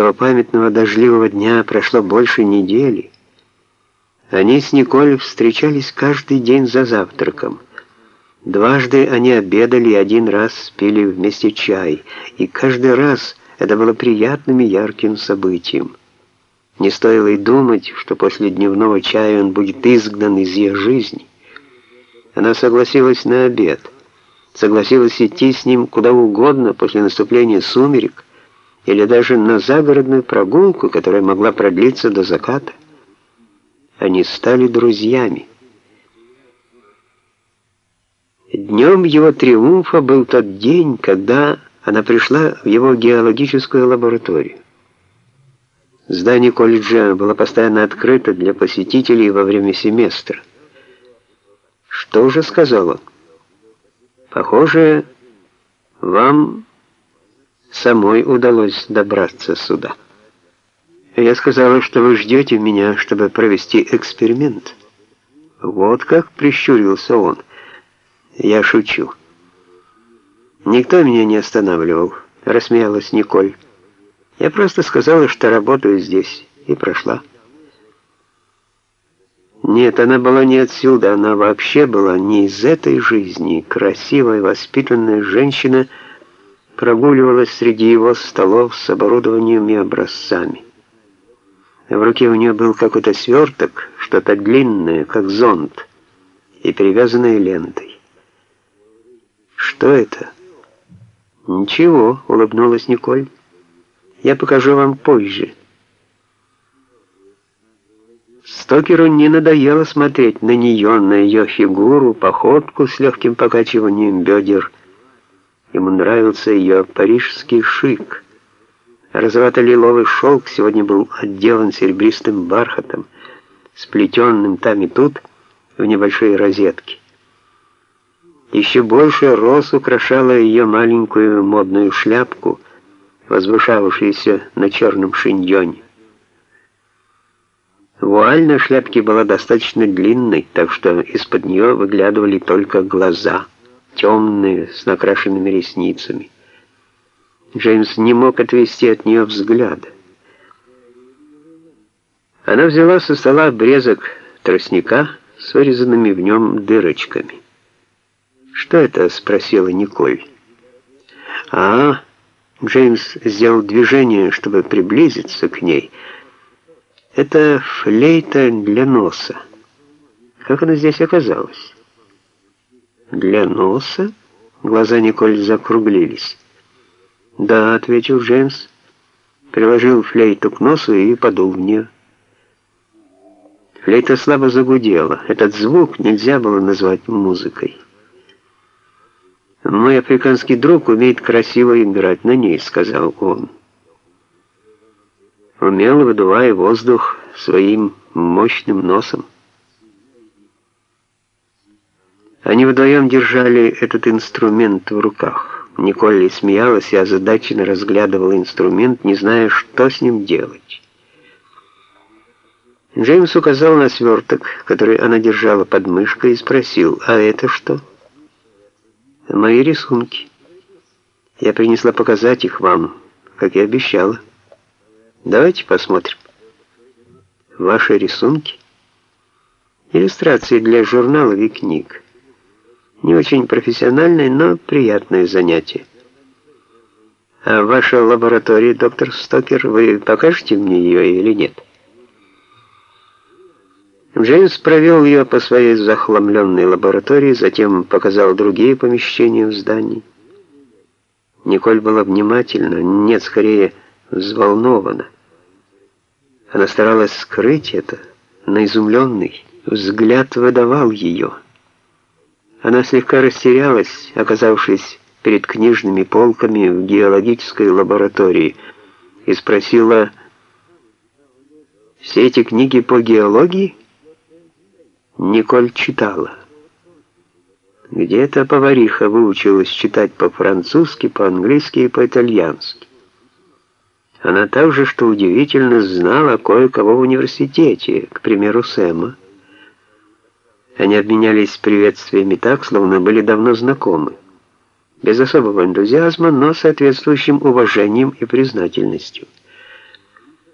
того памятного дождливого дня прошло больше недели. Они с Николь встречались каждый день за завтраком. Дважды они обедали и один раз пили вместе чай, и каждый раз это было приятным и ярким событием. Не стоило и думать, что после дневного чая он будет изгнан из ее жизни. Она согласилась на обед, согласилась идти с ним куда угодно после наступления сумерек, или даже на загородную прогулку, которая могла продлиться до заката. Они стали друзьями. Днем его триумфа был тот день, когда она пришла в его геологическую лабораторию. Здание колледжа было постоянно открыто для посетителей во время семестра. «Что же?» — сказал он. «Похоже, вам самой удалось добраться сюда. Я сказала, что вы ждете меня, чтобы провести эксперимент. Вот как прищурился он. Я шучу. Никто меня не останавливал, рассмеялась Николь. Я просто сказала, что работаю здесь, и прошла. Нет, она была не отсюда, она вообще была не из этой жизни. Красивая, воспитанная женщина — прогуливалась среди его столов с оборудованием и образцами. В руке у нее был какой-то сверток, что-то длинное, как зонт, и перевязанное лентой. «Что это?» «Ничего», — улыбнулась Николь. «Я покажу вам позже». Стокеру не надоело смотреть на нее, на ее фигуру, походку с легким покачиванием бедер, Ему нравился ее парижский шик. Розовато-лиловый шелк сегодня был отделан серебристым бархатом, сплетенным там и тут в небольшие розетки. Еще больше роз украшала ее маленькую модную шляпку, возвышавшуюся на черном шиньоне. Вуаль на шляпке была достаточно длинной, так что из-под нее выглядывали только глаза — темные, с накрашенными ресницами. Джеймс не мог отвести от нее взгляда. Она взяла со стола обрезок тростника с вырезанными в нем дырочками. «Что это?» — спросила Николь. «А, Джеймс сделал движение, чтобы приблизиться к ней. Это флейта для носа. Как она здесь оказалась?» «Для носа?» Глаза Николь закруглились. «Да», — ответил Джеймс, приложил флейту к носу и подул в нее. Флейта слабо загудела. Этот звук нельзя было назвать музыкой. «Мой африканский друг умеет красиво играть на ней», — сказал он. Умело выдувая воздух своим мощным носом. Они вдвоем держали этот инструмент в руках. Николь смеялась и озадаченно разглядывала инструмент, не зная, что с ним делать. Джеймс указал на сверток, который она держала под мышкой, и спросил, «А это что?» «Мои рисунки. Я принесла показать их вам, как и обещала. Давайте посмотрим». «Ваши рисунки?» «Иллюстрации для журналов и книг». Не очень профессиональное, но приятное занятие. А ваша лаборатория, доктор Стокер, вы покажете мне ее или нет? Джеймс провел ее по своей захламленной лаборатории, затем показал другие помещения в здании. Николь была внимательна, нет, скорее, взволнована. Она старалась скрыть это, но изумленный взгляд выдавал ее. Она слегка растерялась, оказавшись перед книжными полками в геологической лаборатории, и спросила, «Все эти книги по геологии?» Николь читала. Где-то повариха выучилась читать по-французски, по-английски и по-итальянски. Она также, что удивительно, знала кое-кого в университете, к примеру, Сэма. Они обменялись приветствиями так, словно были давно знакомы. Без особого энтузиазма, но соответствующим уважением и признательностью.